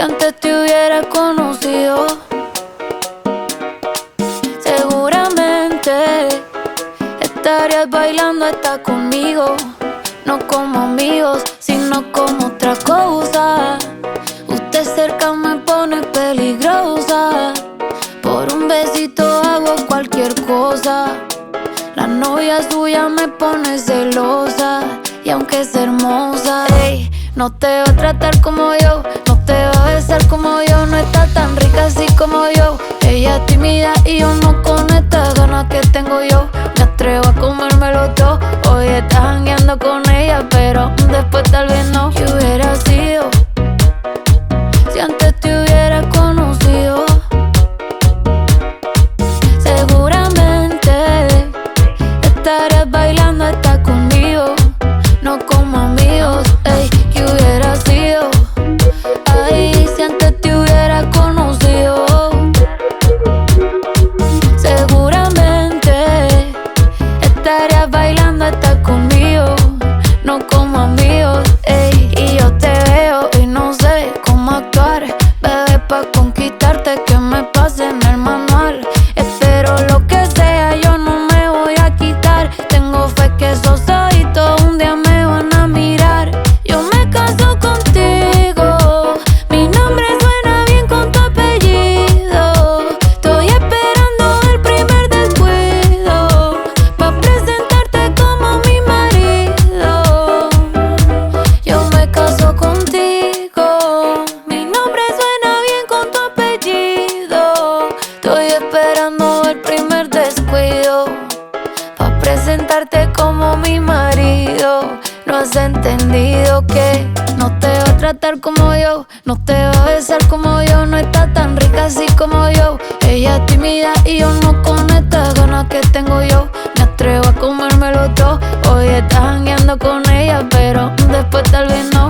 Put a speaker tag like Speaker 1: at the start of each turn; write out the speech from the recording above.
Speaker 1: si antes te hubiera conocido? Seguramente estarías bailando hasta conmigo, no como amigos, sino como otra cosa. Usted cerca me pone peligrosa, por un besito hago cualquier cosa. La novia suya me pone celosa y aunque es hermosa, no te va a tratar como yo, besar como yo, no está tan rica así como yo. Ella es tímida y yo no con estas ganas que tengo yo. Me atrevo a comérmelo todo. Hoy estás jangueando con ella, pero después tal vez No has entendido que no te va a tratar como yo. No te va a besar como yo. No está tan rica así como yo. Ella es tímida y yo no con estas ganas que tengo yo. Me atrevo a comérmelo todo. Hoy estás jangueando con ella, pero después tal vez no.